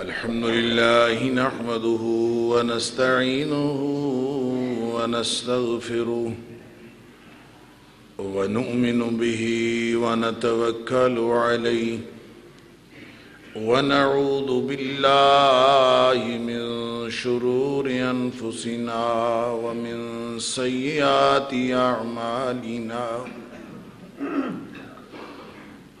الحمد لله نحمده ونستعينه ونستغفره ونؤمن به ونتوكل عليه ونعوذ بالله من شرور أنفسنا ومن سيئات أعمالنا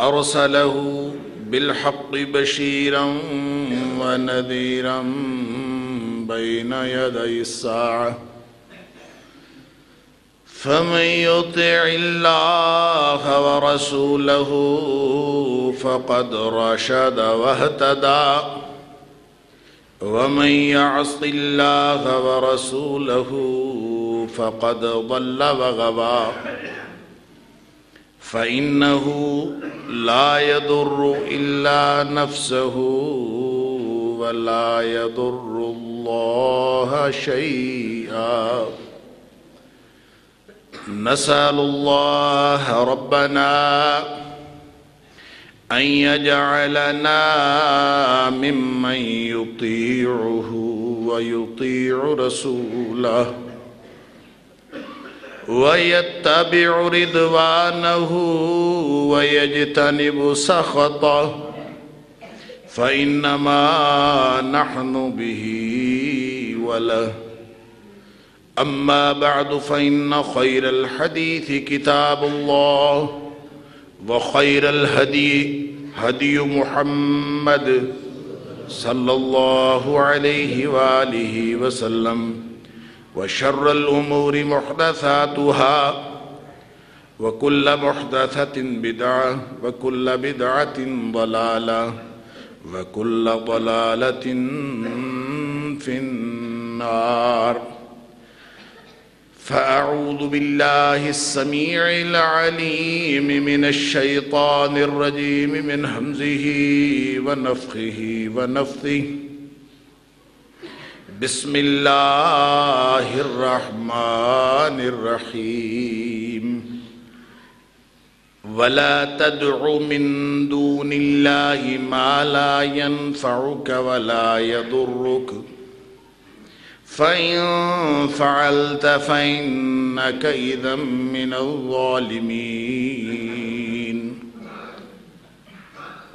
أرسله بالحق بشيرا ونذيرا بين يدي الساعة. فمن يطع الله ورسوله فقد رشد واهتدى. ومن يعص الله ورسوله فقد ضل وغوى فإنه لا يضر إلا نفسه ولا يضر الله شيئا نسأل الله ربنا أن يجعلنا ممن يطيعه ويطيع رسوله ويتبع رضوانه ويجتنب سخطه فإنما نحن به وله أما بعد فإن خير الحديث كتاب الله وخير الهدي هدي محمد صلى الله عليه وآله وسلم وشر الأمور محدثاتها وكل محدثة بدعة وكل بدعة ضلالة وكل ضلالة في النار. فأعوذ بالله السميع العليم من الشيطان الرجيم من همزه ونفخه ونفثه بسم الله الرحمن الرحيم ولا تدع من دون الله ما لا ينفعك ولا يضرك فإن فعلت فإنك إذا من الظالمين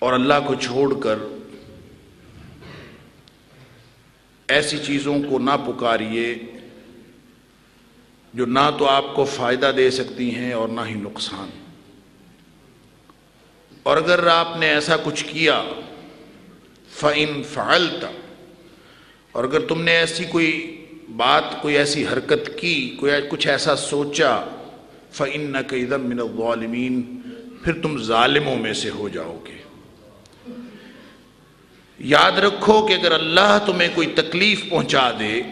اور اللہ کو چھوڑ کر ایسی چیزوں کو نہ پکاریے جو نہ تو آپ کو فائدہ دے سکتی ہیں اور نہ ہی نقصان۔ اور اگر آپ نے ایسا کچھ کیا، فَإِن فَعَلْتَ، اور اگر تم نے ایسی کوئی بات، کوئی ایسی حرکت کی، کوئی کچھ ایسا سوچا، فَإِنَّكَ إِذَا مِنَ الظَّالِمِينَ، پھر تم ظالموں میں سے ہو جاؤ گے۔ یاد رکھو کہ اگر اللہ تمہیں کوئی تکلیف پہنچا دے،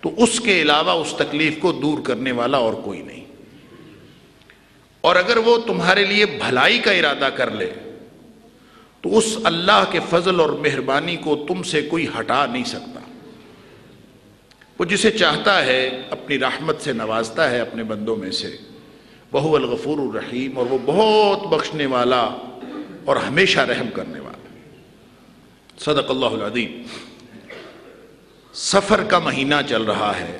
تو اس کے علاوہ اس تکلیف کو دور کرنے والا اور کوئی نہیں۔ اور اگر وہ تمہارے لیے بھلائی کا ارادہ کر لے، تو اس اللہ کے فضل اور مہربانی کو تم سے کوئی ہٹا نہیں سکتا۔ وہ جسے چاہتا ہے اپنی رحمت سے نوازتا ہے اپنے بندوں میں سے۔ وہ الغفور الرحیم اور وہ بہت بخشنے والا اور ہمیشہ رحم کرنے والا صدق اللہ العظیم۔ سفر کا مہینہ چل رہا ہے۔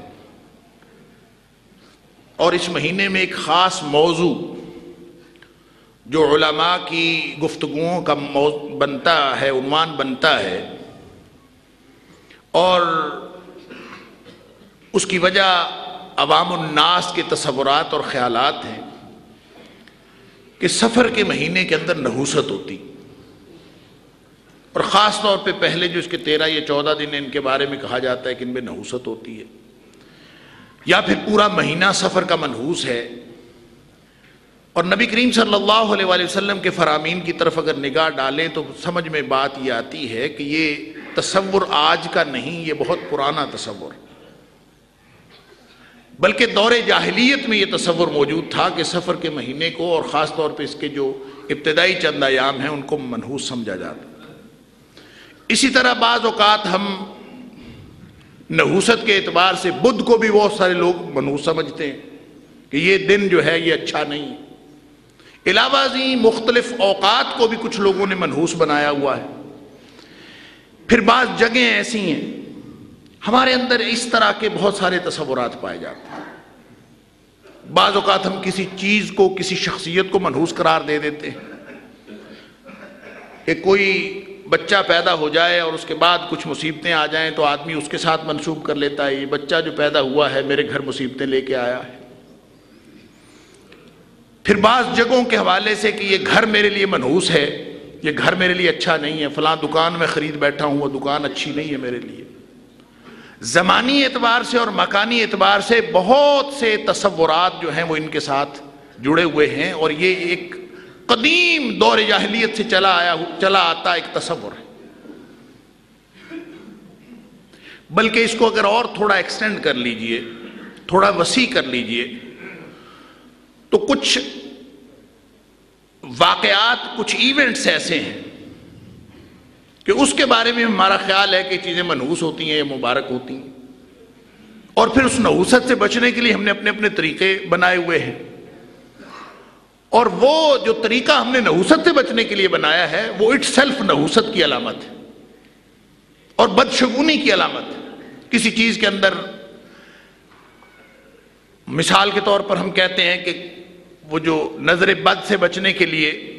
اور اس مہینے میں ایک خاص موضوع جو علماء کی گفتگوؤں کا بنتا ہے، عنوان بنتا ہے۔ اور اس کی وجہ عوام الناس کے تصورات اور خیالات ہیں کہ سفر کے مہینے کے اندر نحوست ہوتی۔ اور خاص طور پہ پہلے جو اس کے تیرہ یا چودہ دن ان کے بارے میں کہا جاتا ہے کہ ان میں نحوست ہوتی ہے۔ یا پھر پورا مہینہ سفر کا منحوس ہے۔ اور نبی کریم صلی اللہ علیہ وآلہ وسلم کے فرامین کی طرف اگر نگاہ ڈالیں تو سمجھ میں بات یہ آتی ہے کہ یہ تصور آج کا نہیں، یہ بہت پرانا تصور۔ بلکہ دور جاہلیت میں یہ تصور موجود تھا کہ سفر کے مہینے کو اور خاص طور پہ اس کے جو ابتدائی چند ایام ہیں، ان کو منحوس سمجھا جاتا۔ اسی طرح بعض اوقات ہم نحوست کے اعتبار سے بدھ کو بھی بہت سارے لوگ منحوس سمجھتے ہیں کہ یہ دن جو ہے یہ اچھا نہیں علاوہ ازیں مختلف اوقات کو بھی کچھ لوگوں نے منحوس بنایا ہوا ہے۔ پھر بعض جگہیں ایسی ہیں، ہمارے اندر اس طرح کے بہت سارے تصورات پائے جاتے ہیں۔ بعض اوقات ہم کسی چیز کو، کسی شخصیت کو منحوس قرار دے دیتے ہیں۔ کہ کوئی بچہ پیدا ہو جائے اور اس کے بعد کچھ مصیبتیں آ جائیں تو آدمی اس کے ساتھ منسوب کر لیتا ہے، یہ بچہ جو پیدا ہوا ہے، میرے گھر مصیبتیں لے کے آیا ہے۔ پھر بعض جگہوں کے حوالے سے کہ یہ گھر میرے لیے منحوس ہے، یہ گھر میرے لیے اچھا نہیں ہے، فلاں دکان میں خرید بیٹھا ہوں، وہ دکان اچھی نہیں ہے میرے لیے۔ زمانی اعتبار سے اور مکانی اعتبار سے بہت سے تصورات جو ہیں وہ ان کے ساتھ جڑے ہوئے ہیں اور یہ ایک قدیم دور جاہلیت سے چلا آیا چلا آتا ایک تصور ہے۔ بلکہ اس کو اگر اور تھوڑا ایکسٹینڈ کر لیجیے، تھوڑا وسیع کر لیجیے، تو کچھ واقعات، کچھ ایونٹس ایسے ہیں کہ اس کے بارے میں ہمارا خیال ہے کہ چیزیں منحوس ہوتی ہیں یا مبارک ہوتی ہیں۔ اور پھر اس نحوست سے بچنے کے لیے ہم نے اپنے اپنے طریقے بنائے ہوئے ہیں۔ اور وہ جو طریقہ ہم نے نحوست سے بچنے کے لیے بنایا ہے، وہ اٹ سیلف نحوست کی علامت ہے۔ اور بدشگونی کی علامت ہے۔ کسی چیز کے اندر مثال کے طور پر ہم کہتے ہیں کہ وہ جو نظر بد سے بچنے کے لیے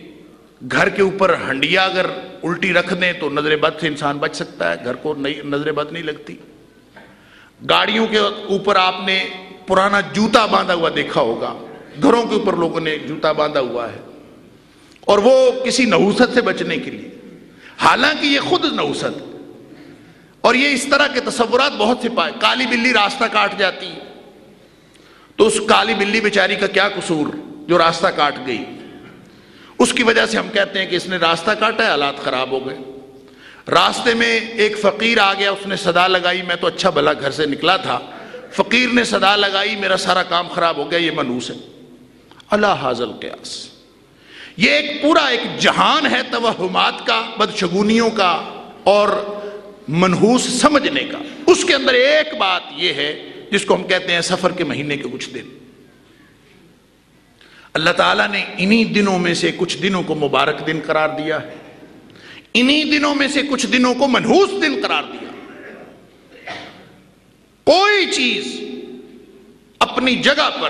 گھر کے اوپر ہنڈیا اگر الٹی رکھ دیں تو نظر بد سے انسان بچ سکتا ہے، گھر کو نظر بد نہیں لگتی۔ گاڑیوں کے اوپر آپ نے پرانا جوتا باندھا ہوا دیکھا ہوگا۔ گھروں کے اوپر لوگوں نے جوتا باندھا ہوا ہے اور وہ کسی نحوست سے بچنے کے لیے، حالانکہ یہ خود نحوست، اور یہ اس طرح کے تصورات بہت سے پائے کالی بلی راستہ کاٹ جاتی تو اس کالی بلی بیچاری کا کیا قصور جو راستہ کاٹ گئی؟ اس کی وجہ سے ہم کہتے ہیں کہ اس نے راستہ کاٹا ہے، حالات خراب ہو گئے۔ راستے میں ایک فقیر آ گیا، اس نے صدا لگائی، میں تو اچھا بھلا گھر سے نکلا تھا۔ فقیر نے صدا لگائی، میرا سارا کام خراب ہو گیا، یہ منوس ہے۔ اللہ حاضل قیاس۔ یہ ایک پورا ایک جہان ہے توہمات کا، بدشگونیوں کا اور منحوس سمجھنے کا۔ اس کے اندر ایک بات یہ ہے، جس کو ہم کہتے ہیں سفر کے مہینے کے کچھ دن۔ اللہ تعالیٰ نے انہی دنوں میں سے کچھ دنوں کو مبارک دن قرار دیا ہے۔ انہی دنوں میں سے کچھ دنوں کو منحوس دن قرار دیا۔ کوئی چیز اپنی جگہ پر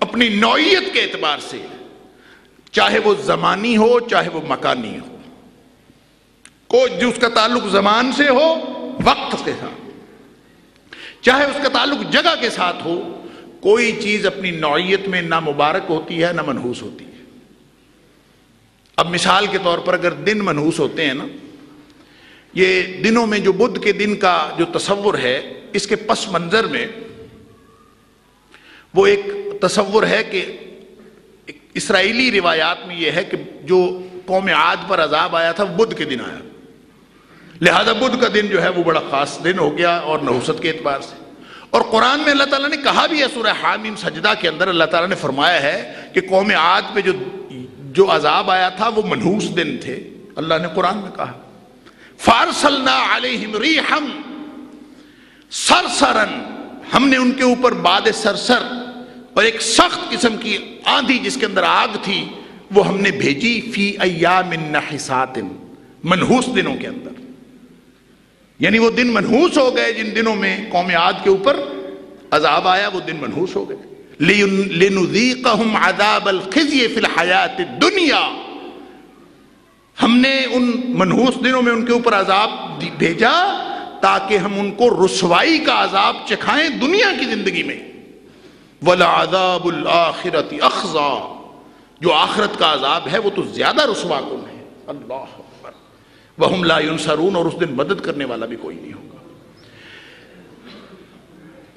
اپنی نوعیت کے اعتبار سے، چاہے وہ زمانی ہو، چاہے وہ مکانی ہو۔ کوئی جو اس کا تعلق زمان سے ہو، وقت کے ساتھ۔ چاہے اس کا تعلق جگہ کے ساتھ ہو، کوئی چیز اپنی نوعیت میں نہ مبارک ہوتی ہے، نہ منحوس ہوتی ہے۔ اب مثال کے طور پر اگر دن منحوس ہوتے ہیں نا، یہ دنوں میں جو بدھ کے دن کا جو تصور ہے، اس کے پس منظر میں وہ ایک تصور ہے کہ اسرائیلی روایات میں یہ ہے کہ جو قوم عاد پر عذاب آیا تھا، وہ بدھ کے دن آیا۔ لہذا بدھ کا دن جو ہے، وہ بڑا خاص دن ہو گیا اور نحوست کے اعتبار سے۔ اور قرآن میں اللہ تعالیٰ نے کہا بھی ہے، سورہ حامیم سجدہ کے اندر اللہ تعالیٰ نے فرمایا ہے کہ قوم عاد پہ جو جو عذاب آیا تھا، وہ منحوس دن تھے۔ اللہ نے قرآن میں کہا، فارسلنا علیہم ریحم سرسرن ہم نے ان کے اوپر باد سرسر اور ایک سخت قسم کی آندھی جس کے اندر آگ تھی، وہ ہم نے بھیجی فی ایام نحسات، منحوس دنوں کے اندر۔ یعنی وہ دن منحوس ہو گئے جن دنوں میں قوم عاد کے اوپر عذاب آیا، وہ دن منحوس ہو گئے۔ لنذیقہم عذاب الخزی فی الحیات الدنیا۔ ہم نے ان منحوس دنوں میں ان کے اوپر عذاب بھیجا تاکہ ہم ان کو رسوائی کا عذاب چکھائیں دنیا کی زندگی میں۔ وَلَعَذَابُ الْآخِرَةِ أَخْزَى۔ جو آخرت کا عذاب ہے، وہ تو زیادہ رسوا کن ہے۔ اللہ اکبر۔ وَهُمْ لَا يُنصَرُونَ، اور اس دن مدد کرنے والا بھی کوئی نہیں ہوگا۔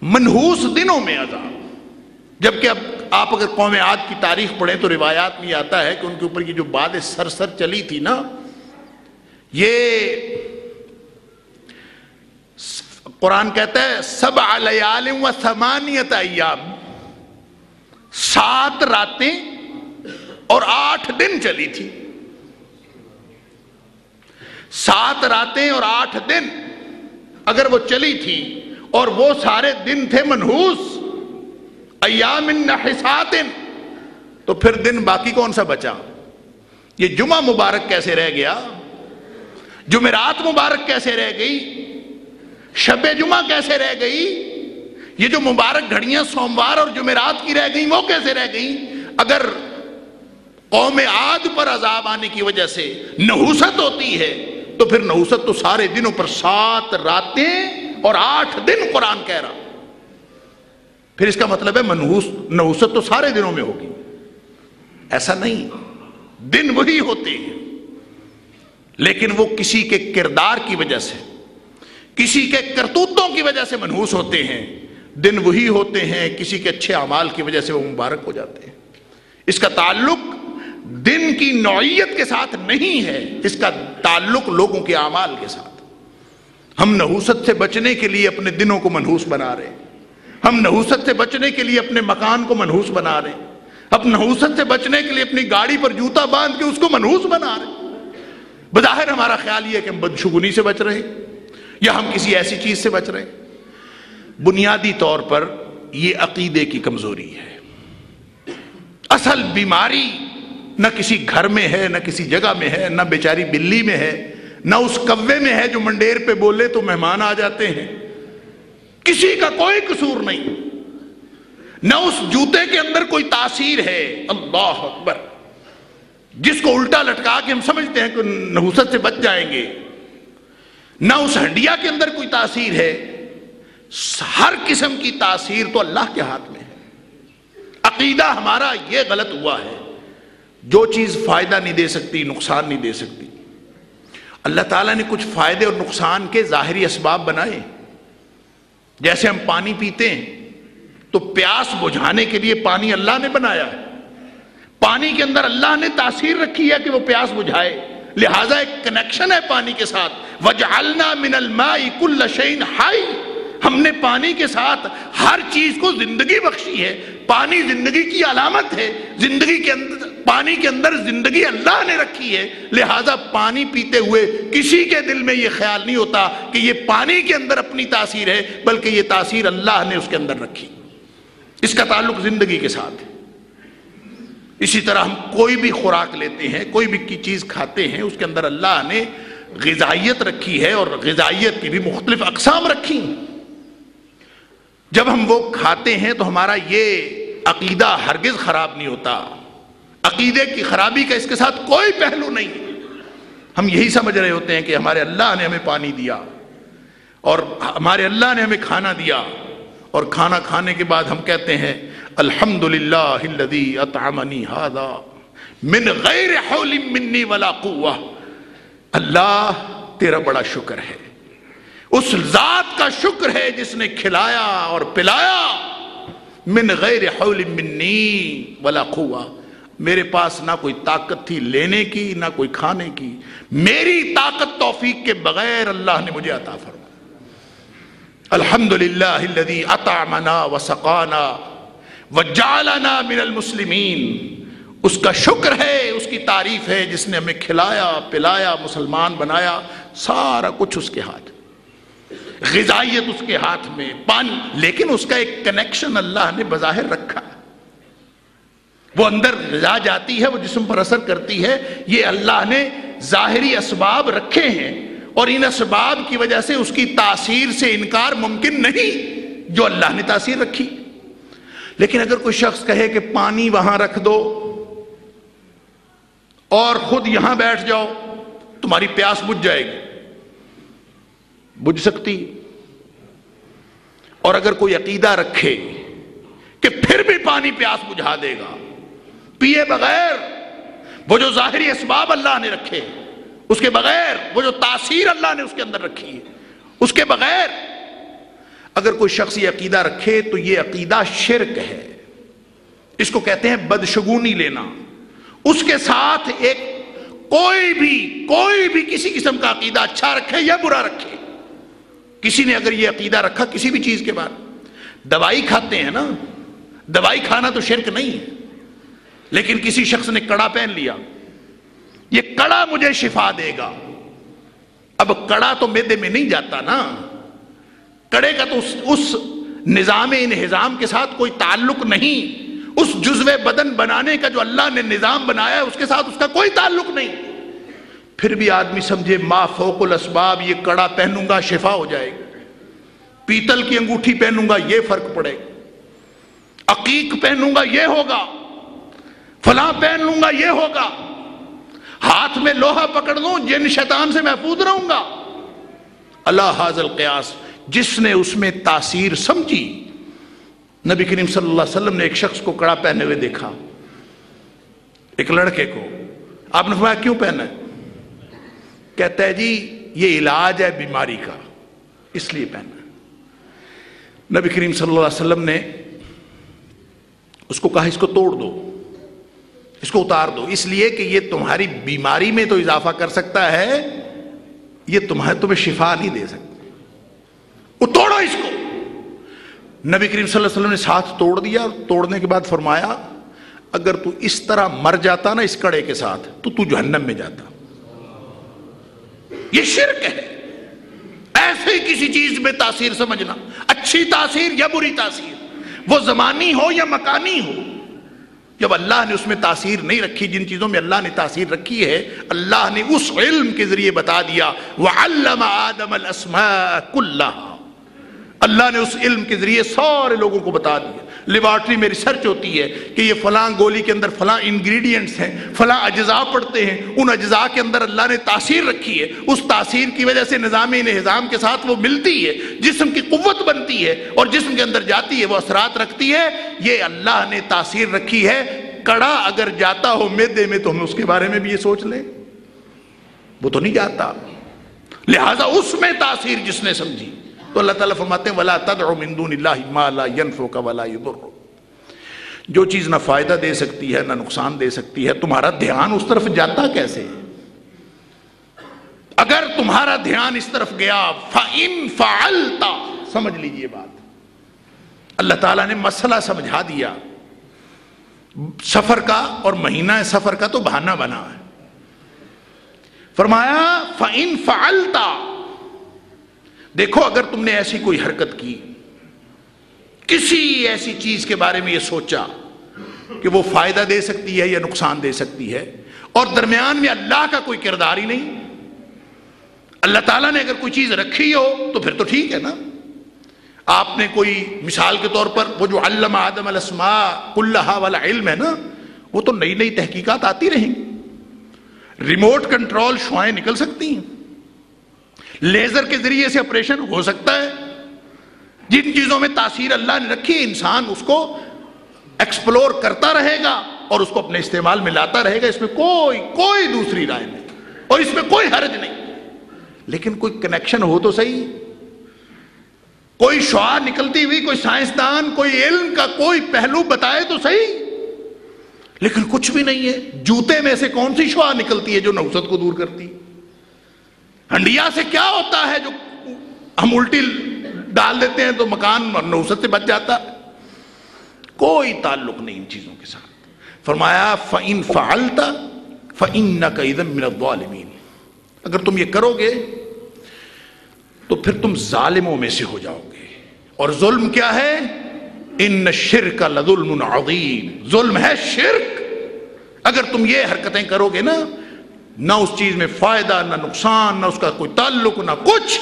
منحوس دنوں میں عذاب۔ جبکہ اب آپ اگر قوم عاد کی تاریخ پڑھیں تو روایات میں آتا ہے کہ ان کے اوپر یہ جو باد سر سر چلی تھی نا، یہ قرآن کہتا ہے سب علیال و سمانیت ایام سات راتیں اور آٹھ دن چلی تھی۔ سات راتیں اور آٹھ دن اگر وہ چلی تھی اور وہ سارے دن تھے منحوس، ایام نحسات تو پھر دن باقی کون سا بچا؟ یہ جمعہ مبارک کیسے رہ گیا؟ جمعرات مبارک کیسے رہ گئی؟ شب جمعہ کیسے رہ گئی؟ یہ جو مبارک گھڑیاں سوموار اور جمعرات کی رہ گئی وہ کیسے رہ گئی اگر قوم عاد پر عذاب آنے کی وجہ سے نحوست ہوتی ہے، تو پھر نحوست تو سارے دنوں پر سات راتیں اور آٹھ دن قرآن کہہ رہا۔ پھر اس کا مطلب ہے منحوس، نحوست تو سارے دنوں میں ہوگی۔ ایسا نہیں، دن وہی ہوتے ہیں۔ لیکن وہ کسی کے کردار کی وجہ سے، کسی کے کرتوتوں کی وجہ سے منحوس ہوتے ہیں۔ دن وہی ہوتے ہیں، کسی کے اچھے اعمال کی وجہ سے وہ مبارک ہو جاتے ہیں۔ اس کا تعلق دن کی نوعیت کے ساتھ نہیں ہے، اس کا تعلق لوگوں کے اعمال کے ساتھ۔ ہم نحوست سے بچنے کے لیے اپنے دنوں کو منحوس بنا رہے ہیں۔ ہم نحوست سے بچنے کے لیے اپنے مکان کو منحوس بنا رہے ہیں۔ اپنے نحوست سے بچنے کے لیے اپنی گاڑی پر جوتا باندھ کے اس کو منحوس بنا رہے ہیں۔ بظاہر ہمارا خیال یہ ہے کہ ہم بدشگنی سے بچ رہے ہیں یا ہم کسی ایسی چیز سے بچ رہے ہیں۔ بنیادی طور پر یہ عقیدے کی کمزوری ہے۔ اصل بیماری نہ کسی گھر میں ہے، نہ کسی جگہ میں ہے، نہ بیچاری بلی میں ہے، نہ اس کوے میں ہے جو منڈیر پہ بولے تو مہمان آ جاتے ہیں۔ کسی کا کوئی قصور نہیں۔ نہ اس جوتے کے اندر کوئی تاثیر ہے۔ اللہ اکبر۔ جس کو الٹا لٹکا کے ہم سمجھتے ہیں کہ نحوست سے بچ جائیں گے۔ نہ اس ہنڈیا کے اندر کوئی تاثیر ہے۔ ہر قسم کی تاثیر تو اللہ کے ہاتھ میں ہے۔ عقیدہ ہمارا یہ غلط ہوا ہے، جو چیز فائدہ نہیں دے سکتی، نقصان نہیں دے سکتی۔ اللہ تعالیٰ نے کچھ فائدے اور نقصان کے ظاہری اسباب بنائے۔ جیسے ہم پانی پیتے ہیں، تو پیاس بجھانے کے لیے پانی اللہ نے بنایا ہے۔ پانی کے اندر اللہ نے تاثیر رکھی ہے کہ وہ پیاس بجھائے۔ لہذا ایک کنیکشن ہے پانی کے ساتھ۔ وجعلنا من الماء كل شيء حي۔ ہم نے پانی کے ساتھ ہر چیز کو زندگی بخشی ہے۔ پانی زندگی کی علامت ہے۔ زندگی کے اندر پانی کے اندر زندگی اللہ نے رکھی ہے۔ لہذا پانی پیتے ہوئے کسی کے دل میں یہ خیال نہیں ہوتا کہ یہ پانی کے اندر اپنی تاثیر ہے، بلکہ یہ تاثیر اللہ نے اس کے اندر رکھی۔ اس کا تعلق زندگی کے ساتھ ہے۔ اسی طرح ہم کوئی بھی خوراک لیتے ہیں، کوئی بھی چیز کھاتے ہیں، اس کے اندر اللہ نے غذائیت رکھی ہے اور غذائیت کی بھی مختلف اقسام رکھی جب ہم وہ کھاتے ہیں تو ہمارا یہ عقیدہ ہرگز خراب نہیں ہوتا۔ عقیدے کی خرابی کا اس کے ساتھ کوئی پہلو نہیں۔ ہم یہی سمجھ رہے ہوتے ہیں کہ ہمارے اللہ نے ہمیں پانی دیا اور ہمارے اللہ نے ہمیں کھانا دیا۔ اور کھانا کھانے کے بعد ہم کہتے ہیں الحمد للہ اطعمنی هذا من غیر حول منی ولا قوہ اللہ تیرا بڑا شکر ہے۔ اس ذات کا شکر ہے جس نے کھلایا اور پلایا۔ من غیر حول منی ولا قوہ۔ میرے پاس نہ کوئی طاقت تھی لینے کی، نہ کوئی کھانے کی۔ میری طاقت توفیق کے بغیر اللہ نے مجھے عطا فرما الحمد للہ اطعمنا وسقانا وجعلنا من المسلمین۔ اس کا شکر ہے، اس کی تعریف ہے جس نے ہمیں کھلایا، پلایا، مسلمان بنایا، سارا کچھ اس کے ہاتھ۔ غذائیت اس کے ہاتھ میں، پانی، لیکن اس کا ایک کنیکشن اللہ نے بظاہر رکھا۔ وہ اندر غذا جاتی ہے، وہ جسم پر اثر کرتی ہے۔ یہ اللہ نے ظاہری اسباب رکھے ہیں اور ان اسباب کی وجہ سے اس کی تاثیر سے انکار ممکن نہیں جو اللہ نے تاثیر رکھی۔ لیکن اگر کوئی شخص کہے کہ پانی وہاں رکھ دو اور خود یہاں بیٹھ جاؤ، تمہاری پیاس بجھ جائے گی۔ بجھ سکتی۔ اور اگر کوئی عقیدہ رکھے کہ پھر بھی پانی پیاس بجھا دے گا، پیے بغیر وہ جو ظاہری اسباب اللہ نے رکھے، اس کے بغیر وہ جو تاثیر اللہ نے اس کے اندر رکھی ہے، اس کے بغیر اگر کوئی شخص یہ عقیدہ رکھے تو یہ عقیدہ شرک ہے۔ اس کو کہتے ہیں بدشگونی لینا۔ اس کے ساتھ ایک کوئی بھی کوئی بھی کسی قسم کا عقیدہ اچھا رکھے یا برا رکھے کسی نے اگر یہ عقیدہ رکھا کسی بھی چیز کے بعد، دوائی کھاتے ہیں نا، دوائی کھانا تو شرک نہیں ہے، لیکن کسی شخص نے کڑا پہن لیا، یہ کڑا مجھے شفا دے گا۔ اب کڑا تو میدے میں نہیں جاتا نا، کڑے کا تو اس اس نظام انہضام کے ساتھ کوئی تعلق نہیں، اس جزو بدن بنانے کا جو اللہ نے نظام بنایا ہے، اس کے ساتھ اس کا کوئی تعلق نہیں۔ پھر بھی آدمی سمجھے ما فوق الاسباب، یہ کڑا پہنوں گا، شفا ہو جائے گا۔ پیتل کی انگوٹھی پہنوں گا، یہ فرق پڑے گا۔ عقیق پہنوں گا، یہ ہوگا۔ فلاں پہن لوں گا، یہ ہوگا۔ ہاتھ میں لوہا پکڑ لوں، جن شیطان سے محفوظ رہوں گا۔ اللہ حاضل قیاس جس نے اس میں تاثیر سمجھی۔ نبی کریم صلی اللہ علیہ وسلم نے ایک شخص کو کڑا پہنے ہوئے دیکھا۔ ایک لڑکے کو۔ آپ نے فرمایا، کیوں پہنا ہے؟ کہتا ہے جی یہ علاج ہے بیماری کا، اس لیے پہنا نبی کریم صلی اللہ علیہ وسلم نے اس کو کہا، اس کو توڑ دو، اس کو اتار دو۔ اس لیے کہ یہ تمہاری بیماری میں تو اضافہ کر سکتا ہے، یہ تمہیں تمہیں شفا نہیں دے سکتا۔ توڑو اس کو۔ نبی کریم صلی اللہ علیہ وسلم نے ساتھ توڑ دیا، توڑنے کے بعد فرمایا، اگر تو اس طرح مر جاتا نا اس کڑے کے ساتھ، تو تو جہنم میں جاتا۔ یہ شرک ہے۔ ایسے کسی چیز میں تاثیر سمجھنا۔ اچھی تاثیر یا بری تاثیر۔ وہ زمانی ہو یا مکانی ہو۔ جب اللہ نے اس میں تاثیر نہیں رکھی، جن چیزوں میں اللہ نے تاثیر رکھی ہے، اللہ نے اس علم کے ذریعے بتا دیا، وَعَلَّمَ آدَمَ الْأَسْمَاءَ كُلَّهَا۔ اللہ نے اس علم کے ذریعے سارے لوگوں کو بتا دیا۔ لیبارٹری میں ریسرچ ہوتی ہے کہ یہ فلاں گولی کے اندر فلاں انگریڈینٹس ہیں، فلاں اجزاء پڑتے ہیں، ان اجزاء کے اندر اللہ نے تاثیر رکھی ہے۔ اس تاثیر کی وجہ سے نظام انہضام کے ساتھ وہ ملتی ہے، جسم کی قوت بنتی ہے اور جسم کے اندر جاتی ہے، وہ اثرات رکھتی ہے۔ یہ اللہ نے تاثیر رکھی ہے۔ کڑا اگر جاتا ہو میدے میں تو ہم اس کے بارے میں بھی یہ سوچ لیں۔ وہ تو نہیں جاتا۔ لہذا اس میں تاثیر جس نے سمجھی۔ تو اللہ تعالیٰ فرماتے ہیں، ولا تدعو من دون اللہ ما لا ينفعك ولا يضر۔ جو چیز نہ فائدہ دے سکتی ہے، نہ نقصان دے سکتی ہے، تمہارا دھیان اس طرف جاتا کیسے اگر تمہارا دھیان اس طرف گیا، فَإِن فَعَلْتَ، سمجھ لیجیے بات۔ اللہ تعالیٰ نے مسئلہ سمجھا دیا۔ سفر کا اور مہینہ سفر کا تو بہانہ بنا ہے۔ فرمایا، فَإِن فَعَلْتَ دیکھو اگر تم نے ایسی کوئی حرکت کی، کسی ایسی چیز کے بارے میں یہ سوچا کہ وہ فائدہ دے سکتی ہے یا نقصان دے سکتی ہے، اور درمیان میں اللہ کا کوئی کردار ہی نہیں، اللہ تعالیٰ نے اگر کوئی چیز رکھی ہو تو پھر تو ٹھیک ہے نا۔ آپ نے کوئی مثال کے طور پر وہ جو علم آدم الاسماء کلہا والا علم ہے نا، وہ تو نئی نئی تحقیقات آتی رہیں۔ گی ریموٹ کنٹرول شوائیں نکل سکتی ہیں۔ لیزر کے ذریعے سے آپریشن ہو سکتا ہے۔ جن چیزوں میں تاثیر اللہ نے رکھی، انسان اس کو ایکسپلور کرتا رہے گا اور اس کو اپنے استعمال میں لاتا رہے گا۔ اس میں کوئی کوئی دوسری رائے نہیں اور اس میں کوئی حرج نہیں۔ لیکن کوئی کنیکشن ہو تو صحیح۔ کوئی شعا نکلتی ہوئی، کوئی سائنسدان، کوئی علم کا کوئی پہلو بتائے تو صحیح۔ لیکن کچھ بھی نہیں ہے۔ جوتے میں سے کون سی شعا نکلتی ہے جو نوسط کو دور کرتی ہے؟ ہنڈیا سے کیا ہوتا ہے جو ہم الٹی ڈال دیتے ہیں تو مکان نوسط سے بچ جاتا کوئی تعلق نہیں ان چیزوں کے ساتھ۔ فرمایا فعین فعلتا فعین نہ الظالمین اگر تم یہ کرو گے تو پھر تم ظالموں میں سے ہو جاؤ گے۔ اور ظلم کیا ہے؟ ان شرک لظلم عظیم ظلم ہے شرک۔ اگر تم یہ حرکتیں کرو گے نا نہ اس چیز میں فائدہ، نہ نقصان، نہ اس کا کوئی تعلق، نہ کچھ۔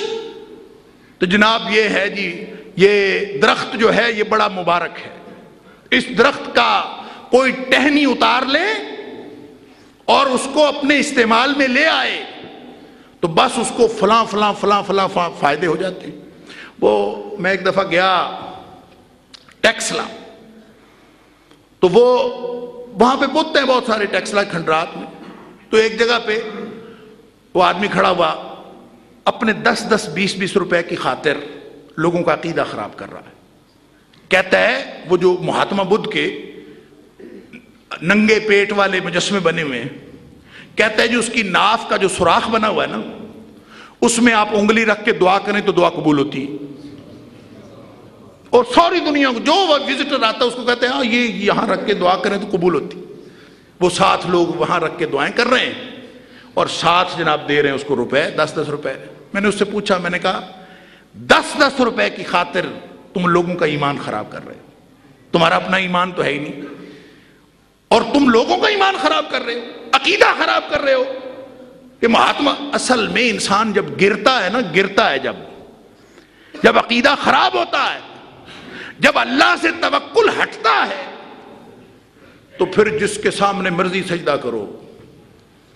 تو جناب یہ ہے جی یہ درخت جو ہے، یہ بڑا مبارک ہے۔ اس درخت کا کوئی ٹہنی اتار لے اور اس کو اپنے استعمال میں لے آئے، تو بس اس کو فلاں فلاں فلاں فلاں فائدے ہو جاتے وہ میں ایک دفعہ گیا ٹیکسلا۔ تو وہ وہاں پہ بت ہیں بہت سارے ٹیکسلا کھنڈرات میں۔ تو ایک جگہ پہ وہ آدمی کھڑا ہوا اپنے دس دس بیس بیس روپے کی خاطر لوگوں کا عقیدہ خراب کر رہا ہے۔ کہتا ہے وہ جو مہاتما بدھ کے ننگے پیٹ والے مجسمے بنے ہوئے ہیں، کہتا ہے جو اس کی ناف کا جو سوراخ بنا ہوا ہے نا، اس میں آپ انگلی رکھ کے دعا کریں تو دعا قبول ہوتی۔ اور ساری دنیا کو جو وزٹر آتا ہے، اس کو کہتے ہیں ہاں یہ یہاں رکھ کے دعا کریں تو قبول ہوتی۔ وہ ساتھ لوگ وہاں رکھ کے دعائیں کر رہے ہیں۔ اور ساتھ جناب دے رہے ہیں اس کو روپے، دس دس روپے۔ میں نے اس سے پوچھا، میں نے کہا، دس دس روپے کی خاطر تم لوگوں کا ایمان خراب کر رہے ہو۔ تمہارا اپنا ایمان تو ہے ہی نہیں۔ اور تم لوگوں کا ایمان خراب کر رہے ہو، عقیدہ خراب کر رہے ہو۔ کہ مہاتما، اصل میں انسان جب گرتا ہے نا، گرتا ہے جب۔ جب عقیدہ خراب ہوتا ہے، جب اللہ سے توکل ہٹتا ہے تو پھر جس کے سامنے مرضی سجدہ کرو۔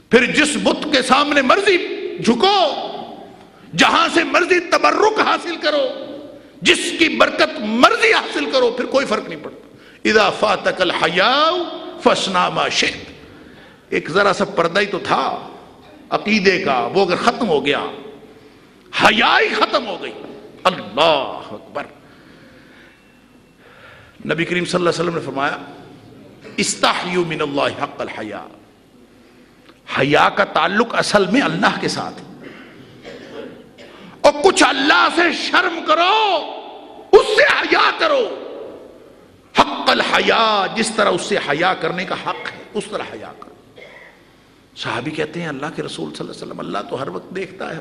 پھر جس بت کے سامنے مرضی جھکو، جہاں سے مرضی تبرک حاصل کرو، جس کی برکت مرضی حاصل کرو، پھر کوئی فرق نہیں پڑتا۔ اذا فاتک الحیاء فسنا ما شئت۔ ایک ذرا سا پردہ ہی تو تھا، عقیدے کا، وہ اگر ختم ہو گیا حیا ہی ختم ہو گئی۔ اللہ اکبر۔ نبی کریم صلی اللہ علیہ وسلم نے فرمایا استحیو من اللہ حق الحیا حیا کا تعلق اصل میں اللہ کے ساتھ اور کچھ اللہ سے شرم کرو، اس سے حیا کرو۔ حق الحیا جس طرح اس سے حیا کرنے کا حق ہے، اس طرح حیا کرو۔ صحابی کہتے ہیں، اللہ کے رسول صلی اللہ علیہ وسلم، اللہ تو ہر وقت دیکھتا ہے۔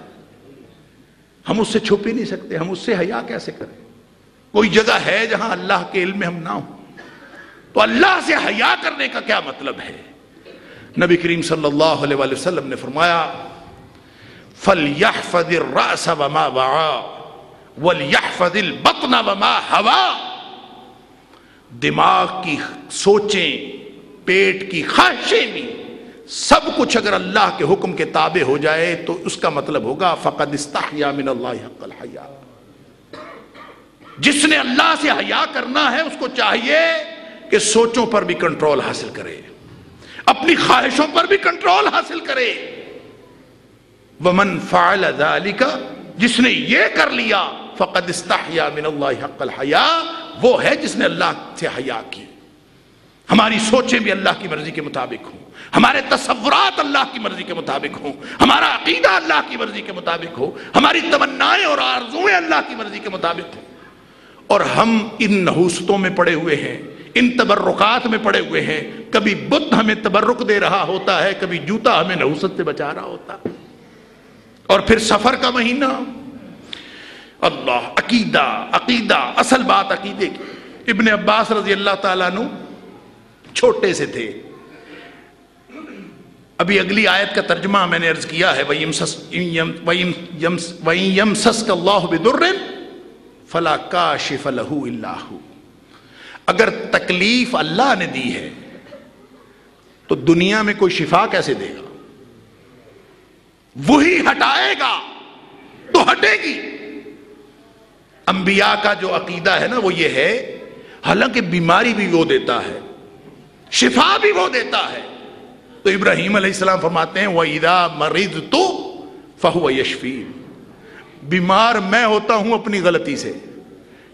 ہم اس سے چھپ ہی نہیں سکتے، ہم اس سے حیا کیسے کریں؟ کوئی جگہ ہے جہاں اللہ کے علم میں ہم نہ ہوں؟ تو اللہ سے حیا کرنے کا کیا مطلب ہے؟ نبی کریم صلی اللہ علیہ وآلہ وسلم نے فرمایا فل الرأس وما وعا وليحفظ البطن وما ہوا دماغ کی سوچیں، پیٹ کی خواہشیں بھی سب کچھ اگر اللہ کے حکم کے تابع ہو جائے تو اس کا مطلب ہوگا، فقد استحیا من اللہ حق الحیا جس نے اللہ سے حیا کرنا ہے، اس کو چاہیے کہ سوچوں پر بھی کنٹرول حاصل کرے، اپنی خواہشوں پر بھی کنٹرول حاصل کرے۔ ومن فعل ذلك، جس نے یہ کر لیا، فقد استحیا من اللہ حق الحیا وہ ہے جس نے اللہ سے حیا کی۔ ہماری سوچیں بھی اللہ کی مرضی کے مطابق ہوں۔ ہمارے تصورات اللہ کی مرضی کے مطابق ہوں۔ ہمارا عقیدہ اللہ کی مرضی کے مطابق ہو۔ ہماری تمنائیں اور آرزویں اللہ کی مرضی کے مطابق ہوں۔ اور ہم ان نحوستوں میں پڑے ہوئے ہیں۔ ان تبرکات میں پڑے ہوئے ہیں۔ کبھی بدھ ہمیں تبرک دے رہا ہوتا ہے، کبھی جوتا ہمیں نحوست سے بچا رہا ہوتا۔ اور پھر سفر کا مہینہ۔ اللہ، عقیدہ عقیدہ، اصل بات عقیدے کی۔ ابن عباس رضی اللہ تعالیٰ نو چھوٹے سے تھے۔ ابھی اگلی آیت کا ترجمہ میں نے عرض کیا ہے فلا کا شف اللہ اگر تکلیف اللہ نے دی ہے، تو دنیا میں کوئی شفا کیسے دے گا؟ وہی ہٹائے گا تو ہٹے گی۔ انبیاء کا جو عقیدہ ہے نا، وہ یہ ہے، حالانکہ بیماری بھی وہ دیتا ہے، شفا بھی وہ دیتا ہے۔ تو ابراہیم علیہ السلام فرماتے ہیں وہ ادا مریض تو فہو بیمار میں ہوتا ہوں اپنی غلطی سے،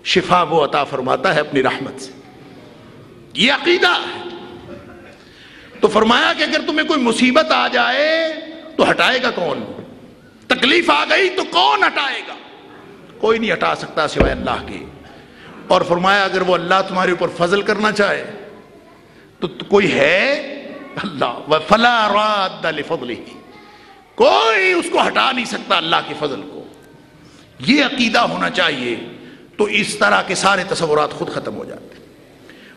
شفا وہ عطا فرماتا ہے اپنی رحمت سے۔ یہ عقیدہ ہے۔ تو فرمایا کہ اگر تمہیں کوئی مصیبت آ جائے تو ہٹائے گا کون؟ تکلیف آ گئی تو کون ہٹائے گا؟ کوئی نہیں ہٹا سکتا سوائے اللہ کے۔ اور فرمایا اگر وہ اللہ تمہارے اوپر فضل کرنا چاہے تو کوئی ہے؟ اللہ۔ فلا راد فضل کوئی اس کو ہٹا نہیں سکتا اللہ کے فضل کو۔ یہ عقیدہ ہونا چاہیے تو اس طرح کے سارے تصورات خود ختم ہو جاتے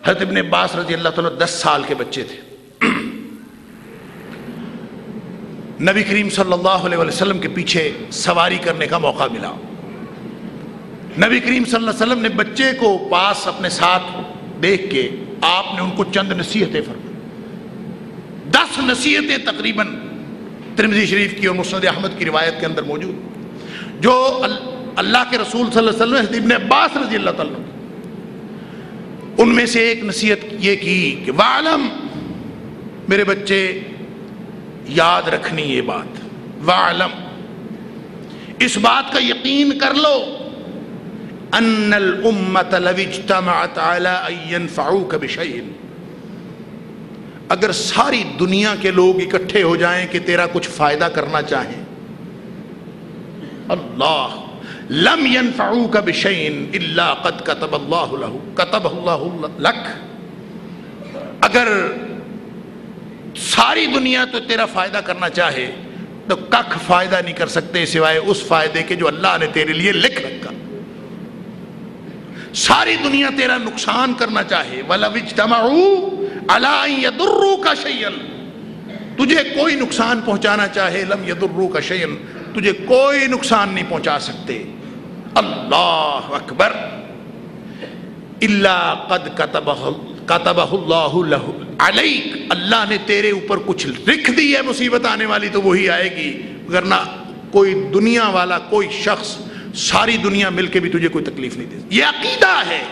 حضرت ابن عباس رضی اللہ تعالیٰ دس سال کے بچے تھے۔ نبی کریم صلی اللہ علیہ وسلم کے پیچھے سواری کرنے کا موقع ملا۔ نبی کریم صلی اللہ علیہ وسلم نے بچے کو پاس اپنے ساتھ دیکھ کے آپ نے ان کو چند نصیحتیں فرمائی۔ دس نصیحتیں تقریباً ترمزی شریف کی اور مسند احمد کی روایت کے اندر موجود۔ جو اللہ کے رسول صلی اللہ علیہ وسلم ابن عباس رضی اللہ تعالیٰ ان میں سے ایک نصیحت یہ کی کہ وعلم میرے بچے، یاد رکھنی یہ بات۔ وعلم اس بات کا یقین کر لو۔ ان الامت لو اجتمعت على ان ينفعوك بشيء۔ اگر ساری دنیا کے لوگ اکٹھے ہو جائیں کہ تیرا کچھ فائدہ کرنا چاہیں۔ اللہ۔ لم ينفعوك بشيء الا قد كتب الله له. كتب الله لك. اگر ساری دنیا تو تیرا فائدہ کرنا چاہے، تو کخ فائدہ نہیں کر سکتے سوائے اس فائدے کے جو اللہ نے تیرے لیے لکھ رکھا۔ ساری دنیا تیرا نقصان کرنا چاہے، وَلَوِ اجْتَمَعُوا عَلَىٰ کا شَيْئًا۔ تجھے کوئی نقصان پہنچانا چاہے، لم یدرو کا شیئن تجھے کوئی نقصان نہیں پہنچا سکتے۔ اللہ اکبر اللہ قد کتب اللہ علیک۔ اللہ نے تیرے اوپر کچھ لکھ دی ہے، مصیبت آنے والی تو وہی آئے گی۔ ورنہ کوئی دنیا والا، کوئی شخص ساری دنیا مل کے بھی تجھے کوئی تکلیف نہیں دے۔ یہ عقیدہ ہے۔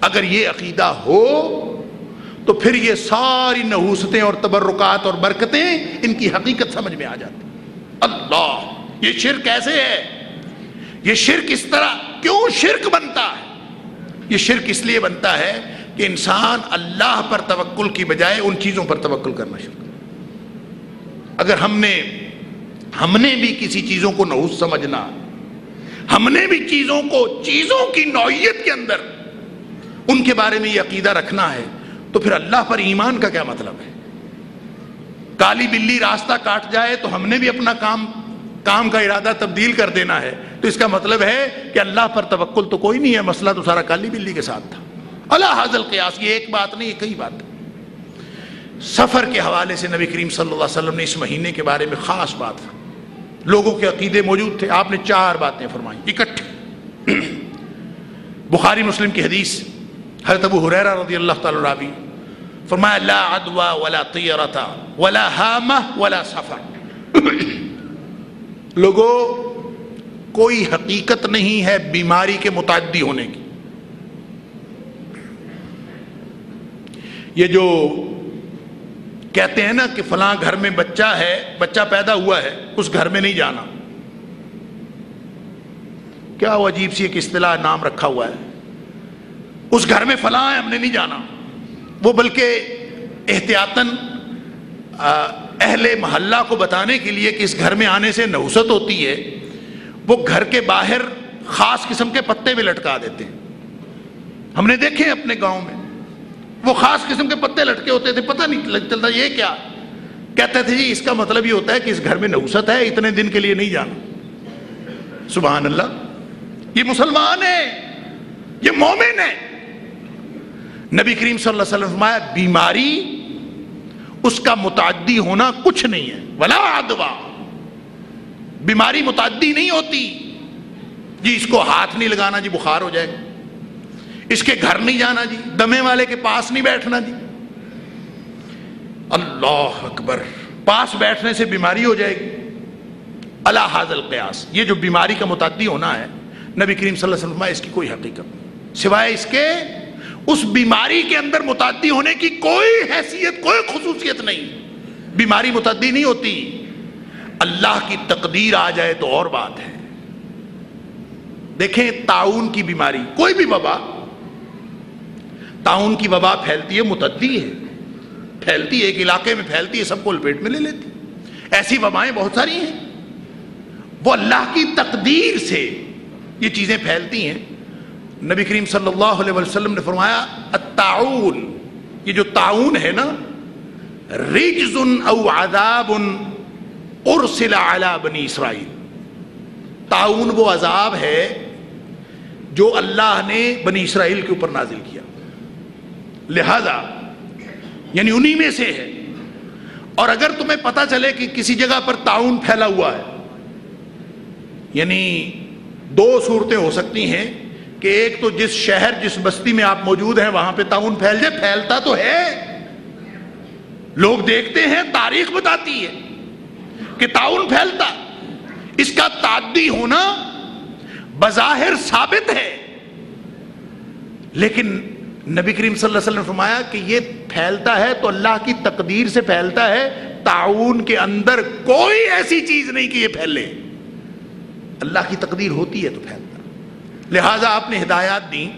اگر یہ عقیدہ ہو، تو پھر یہ ساری نحوستیں اور تبرکات اور برکتیں ان کی حقیقت سمجھ میں آ جاتی۔ اللہ، یہ شرک کیسے ہے۔ یہ شرک اس طرح کیوں شرک بنتا ہے؟ یہ شرک اس لیے بنتا ہے کہ انسان اللہ پر توکل کی بجائے ان چیزوں پر توکل کرنا شروع کر اگر ہم نے ہم نے بھی کسی چیزوں کو نحوس سمجھنا، ہم نے بھی چیزوں کو، چیزوں کی نوعیت کے اندر ان کے بارے میں یہ عقیدہ رکھنا ہے، تو پھر اللہ پر ایمان کا کیا مطلب ہے؟ کالی بلی راستہ کاٹ جائے تو ہم نے بھی اپنا کام کام کا ارادہ تبدیل کر دینا ہے، تو اس کا مطلب ہے کہ اللہ پر توکل تو کوئی نہیں ہے، مسئلہ تو سارا کالی بلی کے ساتھ تھا۔ اللہ حاضل قیاس یہ ایک بات نہیں یہ کئی بات۔ سفر کے حوالے سے نبی کریم صلی اللہ علیہ وسلم نے اس مہینے کے بارے میں خاص بات لوگوں کے عقیدے موجود تھے، آپ نے چار باتیں فرمائی، اکٹھے۔ بخاری مسلم کی حدیث، حضرت ابو حریرہ رضی اللہ تعالی رابی فرمایا، لا عدوى ولا طیرتا ولا حامہ ولا سفر۔ لوگوں، کوئی حقیقت نہیں ہے بیماری کے متعدی ہونے کی۔ یہ جو کہتے ہیں نا کہ فلاں گھر میں بچہ ہے، بچہ پیدا ہوا ہے، اس گھر میں نہیں جانا۔ کیا وہ عجیب سی ایک اصطلاح نام رکھا ہوا ہے۔ اس گھر میں فلاں ہے، ہم نے نہیں جانا۔ وہ بلکہ احتیاطاً اہل محلہ کو بتانے کے لیے کہ اس گھر میں آنے سے نوسط ہوتی ہے، وہ گھر کے باہر خاص قسم کے پتے بھی لٹکا دیتے ہیں۔ ہم نے دیکھے اپنے گاؤں میں، وہ خاص قسم کے پتے لٹکے ہوتے تھے، پتہ نہیں چلتا یہ کیا۔ کہتے تھے جی اس کا مطلب یہ ہوتا ہے کہ اس گھر میں نوسط ہے، اتنے دن کے لیے نہیں جانا۔ سبحان اللہ، یہ مسلمان ہے یہ مومن ہے نبی کریم صلی اللہ علیہ وسلم فرمایا، بیماری اس کا متعدی ہونا کچھ نہیں ہے۔ ولا ادوا بیماری متعدی نہیں ہوتی۔ جی اس کو ہاتھ نہیں لگانا جی بخار ہو جائے۔ گا اس کے گھر نہیں جانا جی دمے والے کے پاس نہیں بیٹھنا جی۔ اللہ اکبر۔ پاس بیٹھنے سے بیماری ہو جائے گی۔ اللہ حاضل قیاس یہ جو بیماری کا متعدی ہونا ہے، نبی کریم صلی اللہ علیہ وسلم، اس کی کوئی حقیقت نہیں۔ سوائے اس کے اس بیماری کے اندر متعدی ہونے کی کوئی حیثیت، کوئی خصوصیت نہیں۔ بیماری متعدی نہیں ہوتی۔ اللہ کی تقدیر آ جائے تو اور بات ہے۔ دیکھیں تعاون کی بیماری، کوئی بھی وبا، تعاون کی وبا پھیلتی ہے، متعدی ہے۔ پھیلتی ہے، ایک علاقے میں پھیلتی ہے، سب کو لپیٹ میں لے لیتی۔ ایسی وبائیں بہت ساری ہیں۔ وہ اللہ کی تقدیر سے یہ چیزیں پھیلتی ہیں۔ نبی کریم صلی اللہ علیہ وسلم نے فرمایا، التعاون، یہ جو تعاون ہے نا رجز او عذاب ارسل علی بنی اسرائیل۔ تعاون وہ عذاب ہے جو اللہ نے بنی اسرائیل کے اوپر نازل کیا۔ لہذا یعنی انہی میں سے ہے۔ اور اگر تمہیں پتا چلے کہ کسی جگہ پر تعاون پھیلا ہوا ہے یعنی دو صورتیں ہو سکتی ہیں۔ کہ ایک تو جس شہر، جس بستی میں آپ موجود ہیں، وہاں پہ تعاون پھیل جائے، پھیلتا تو ہے۔ لوگ دیکھتے ہیں، تاریخ بتاتی ہے کہ تعاون پھیلتا۔ اس کا تعدی ہونا بظاہر ثابت ہے۔ لیکن نبی کریم صلی اللہ علیہ وسلم نے فرمایا کہ یہ پھیلتا ہے تو اللہ کی تقدیر سے پھیلتا ہے۔ تعاون کے اندر کوئی ایسی چیز نہیں کہ یہ پھیلے۔ اللہ کی تقدیر ہوتی ہے تو پھیلتا۔ لہذا آپ نے ہدایات دی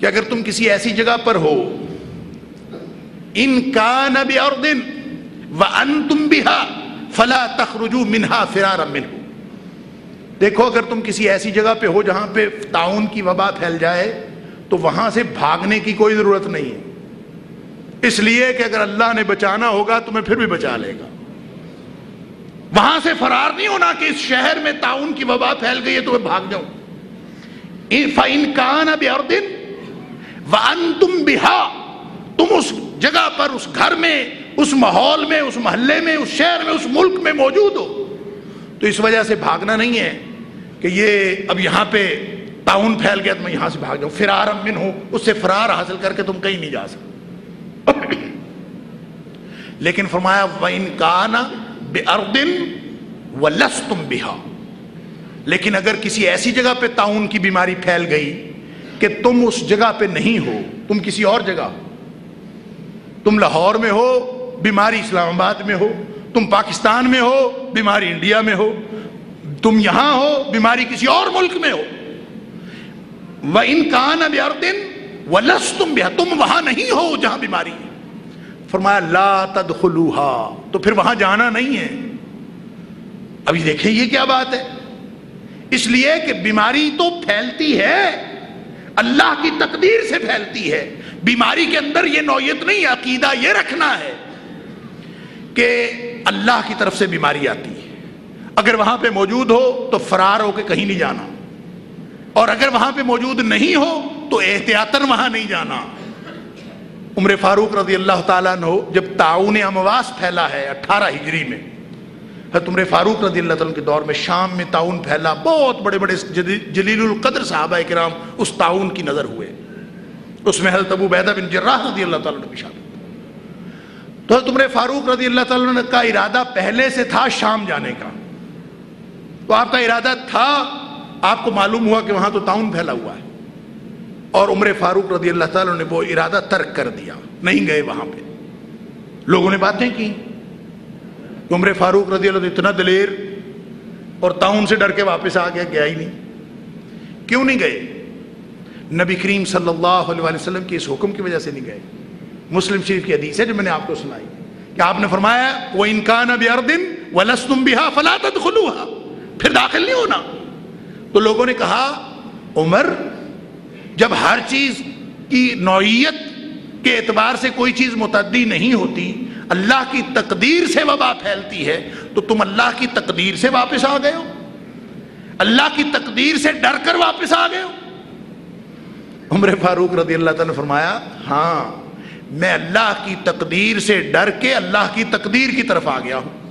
کہ اگر تم کسی ایسی جگہ پر ہو، ان کا نبی اور دن و ان تم بہا فلا تخرجو منہا فرار منہ دیکھو، اگر تم کسی ایسی جگہ پہ ہو جہاں پہ تعاون کی وبا پھیل جائے، تو وہاں سے بھاگنے کی کوئی ضرورت نہیں ہے۔ اس لیے کہ اگر اللہ نے بچانا ہوگا، تمہیں پھر بھی بچا لے گا۔ وہاں سے فرار نہیں ہونا کہ اس شہر میں تعاون کی وبا پھیل گئی ہے تو میں بھاگ جاؤں۔ فَإِن كَانَ بِأَرْضٍ وَأَنْتُمْ بِهَا، تم اس جگہ پر، اس گھر میں، اس ماحول میں، اس محلے میں، اس شہر میں، اس ملک میں موجود ہو۔ تو اس وجہ سے بھاگنا نہیں ہے کہ یہ اب یہاں پہ تعاون پھیل گیا تو میں یہاں سے بھاگ جاؤں۔ فرار امن ہوں اس سے فرار حاصل کر کے تم کہیں نہیں جا سکتے۔ لیکن فرمایا، وَإِن كَانَ بِأَرْضٍ وَلَسْتُمْ بِهَا۔ لیکن اگر کسی ایسی جگہ پہ تعاون کی بیماری پھیل گئی کہ تم اس جگہ پہ نہیں ہو، تم کسی اور جگہ تم لاہور میں ہو، بیماری اسلام آباد میں ہو۔ تم پاکستان میں ہو، بیماری انڈیا میں ہو۔ تم یہاں ہو، بیماری کسی اور ملک میں ہو۔ وہ انکان اب دن و لس تم بھی تم وہاں نہیں ہو جہاں بیماری فرمایا، لا تدخلوها۔ تو پھر وہاں جانا نہیں ہے۔ ابھی دیکھیں یہ کیا بات ہے؟ اس لیے کہ بیماری تو پھیلتی ہے، اللہ کی تقدیر سے پھیلتی ہے۔ بیماری کے اندر یہ نوعیت نہیں، عقیدہ یہ رکھنا ہے کہ اللہ کی طرف سے بیماری آتی ہے۔ اگر وہاں پہ موجود ہو تو فرار ہو کے کہیں نہیں جانا۔ اور اگر وہاں پہ موجود نہیں ہو تو احتیاطن وہاں نہیں جانا۔ عمر فاروق رضی اللہ تعالیٰ نے جب تعاون امواس پھیلا ہے اٹھارہ ہجری میں حضرت عمر فاروق رضی اللہ تعالیٰ کے دور میں شام میں تعاون پھیلا، بہت بڑے بڑے جلیل القدر صحابہ کرام اس تعاون کی نظر ہوئے۔ اس میں حضرت ابو بیدہ بن جراح رضی اللہ تعالیٰ نے بھی شامل تو حضرت عمر فاروق رضی اللہ تعالیٰ کا ارادہ پہلے سے تھا شام جانے کا۔ تو آپ کا ارادہ تھا، آپ کو معلوم ہوا کہ وہاں تو تعاون پھیلا ہوا ہے۔ اور عمر فاروق رضی اللہ تعالیٰ نے وہ ارادہ ترک کر دیا، نہیں گئے وہاں پہ۔ لوگوں نے باتیں کی۔ عمر فاروق رضی اللہ اتنا دلیر اور تعاون سے ڈر کے واپس آ گیا گیا ہی نہیں۔ کیوں نہیں گئے؟ نبی کریم صلی اللہ علیہ وسلم کی اس حکم کی وجہ سے نہیں گئے۔ مسلم شریف کی حدیث ہے جو میں نے آپ کو سنائی۔ کہ آپ نے فرمایا وہ انکان اب اردن و لسم بہا فلاطت پھر داخل نہیں ہونا۔ تو لوگوں نے کہا، عمر، جب ہر چیز کی نوعیت کے اعتبار سے کوئی چیز متعدی نہیں ہوتی اللہ کی تقدیر سے وبا پھیلتی ہے، تو تم اللہ کی تقدیر سے واپس آ گئے ہو۔ اللہ کی تقدیر سے ڈر کر واپس آ گئے ہو۔ عمر فاروق رضی اللہ تعالی نے فرمایا ہاں میں اللہ کی تقدیر سے ڈر کے اللہ کی تقدیر کی طرف آ گیا ہوں۔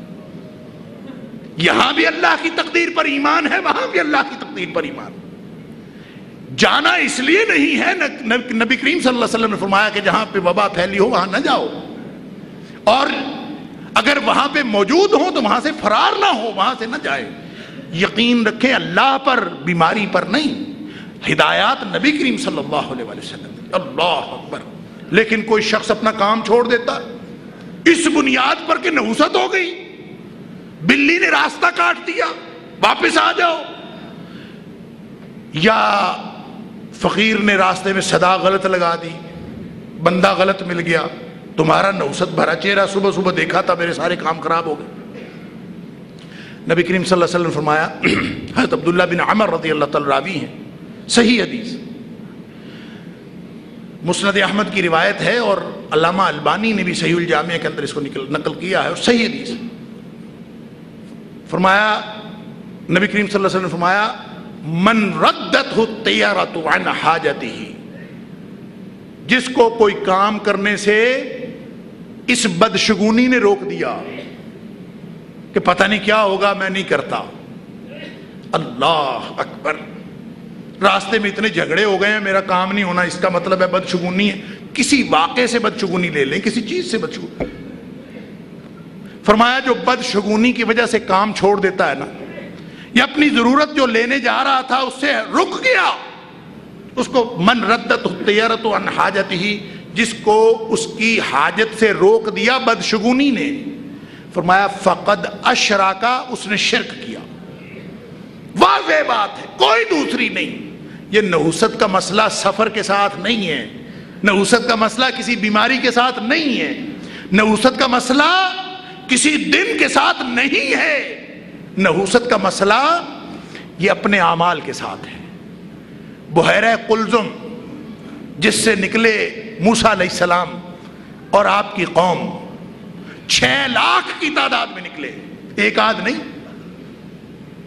یہاں بھی اللہ کی تقدیر پر ایمان ہے، وہاں بھی اللہ کی تقدیر پر ایمان۔ جانا اس لیے نہیں ہے، نبی کریم صلی اللہ علیہ وسلم نے فرمایا کہ جہاں پہ وبا پھیلی ہو، وہاں نہ جاؤ۔ اور اگر وہاں پہ موجود ہو تو وہاں سے فرار نہ ہو، وہاں سے نہ جائے۔ یقین رکھیں، اللہ پر، بیماری پر نہیں۔ ہدایات نبی کریم صلی اللہ علیہ وسلم۔ اللہ اکبر۔ لیکن کوئی شخص اپنا کام چھوڑ دیتا، اس بنیاد پر کہ نحوست ہو گئی، بلی نے راستہ کاٹ دیا، واپس آ جاؤ۔ یا فقیر نے راستے میں صدا غلط لگا دی، بندہ غلط مل گیا۔ تمہارا نوست بھرا چہرہ صبح صبح دیکھا تھا، میرے سارے کام خراب ہو گئے۔ نبی کریم صلی اللہ علیہ وسلم نے فرمایا، حضرت عبداللہ بن عمر رضی اللہ تعالی راوی ہیں۔ صحیح حدیث۔ مسند احمد کی روایت ہے اور علامہ البانی نے بھی صحیح الجامعہ کے اندر اس کو نقل کیا ہے اور صحیح حدیث۔ فرمایا، نبی کریم صلی اللہ علیہ وسلم نے فرمایا، من ردت ہو تیارت حاجتی جس کو کوئی کام کرنے سے اس بدشگونی نے روک دیا کہ پتہ نہیں کیا ہوگا، میں نہیں کرتا۔ اللہ اکبر۔ راستے میں اتنے جھگڑے ہو گئے ہیں، میرا کام نہیں ہونا، اس کا مطلب ہے بدشگونی ہے۔ کسی واقعے سے بدشگونی لے لیں، کسی چیز سے بدشگونی۔ فرمایا، جو بدشگونی کی وجہ سے کام چھوڑ دیتا ہے نا یا اپنی ضرورت جو لینے جا رہا تھا، اس سے رک گیا۔ اس کو من ردت تیرت ان حاجت ہی جس کو اس کی حاجت سے روک دیا بدشگونی نے، فرمایا، فقد اشرا کا اس نے شرک کیا۔ واضح بات ہے، کوئی دوسری نہیں۔ یہ نحوست کا مسئلہ سفر کے ساتھ نہیں ہے۔ نحوست کا مسئلہ کسی بیماری کے ساتھ نہیں ہے۔ نحوست کا مسئلہ کسی دن کے ساتھ نہیں ہے۔ نحوست کا مسئلہ یہ اپنے اعمال کے ساتھ ہے۔ بحیرہ قلزم جس سے نکلے موسا علیہ السلام اور آپ کی قوم چھ لاکھ کی تعداد میں نکلے۔ ایک آدھ نہیں۔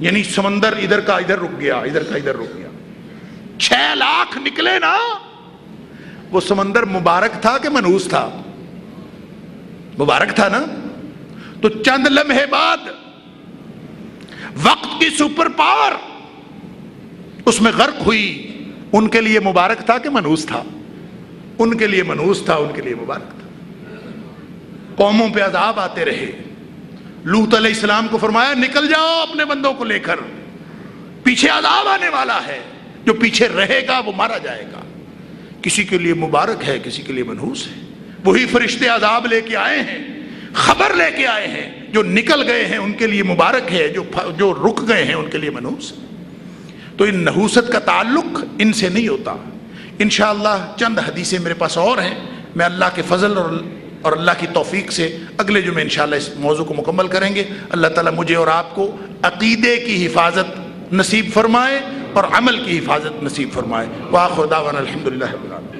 یعنی سمندر ادھر کا ادھر رک گیا، ادھر کا ادھر رک گیا۔ چھ لاکھ نکلے نا، وہ سمندر مبارک تھا کہ منوس تھا؟ مبارک تھا نا؟ تو چند لمحے بعد وقت کی سپر پاور، اس میں غرق ہوئی۔ ان کے لیے مبارک تھا کہ منوس تھا؟ ان کے لیے منوس تھا، ان کے لیے مبارک تھا۔ قوموں پہ عذاب آتے رہے۔ لوت علیہ السلام کو فرمایا، نکل جاؤ اپنے بندوں کو لے کر۔ پیچھے عذاب آنے والا ہے۔ جو پیچھے رہے گا، وہ مارا جائے گا۔ کسی کے لیے مبارک ہے، کسی کے لیے منحوس ہے۔ وہی فرشتے عذاب لے کے آئے ہیں، خبر لے کے آئے ہیں۔ جو نکل گئے ہیں، ان کے لیے مبارک ہے۔ جو جو رک گئے ہیں، ان کے لیے منحوس ہے۔ تو ان نحوست کا تعلق ان سے نہیں ہوتا۔ انشاءاللہ چند حدیثیں میرے پاس اور ہیں۔ میں اللہ کے فضل اور اور اللہ کی توفیق سے اگلے جمعے انشاءاللہ اس موضوع کو مکمل کریں گے۔ اللہ تعالیٰ مجھے اور آپ کو عقیدے کی حفاظت نصیب فرمائے اور عمل کی حفاظت نصیب فرمائے۔ واخر دعوانا الحمدللہ رب العالمین۔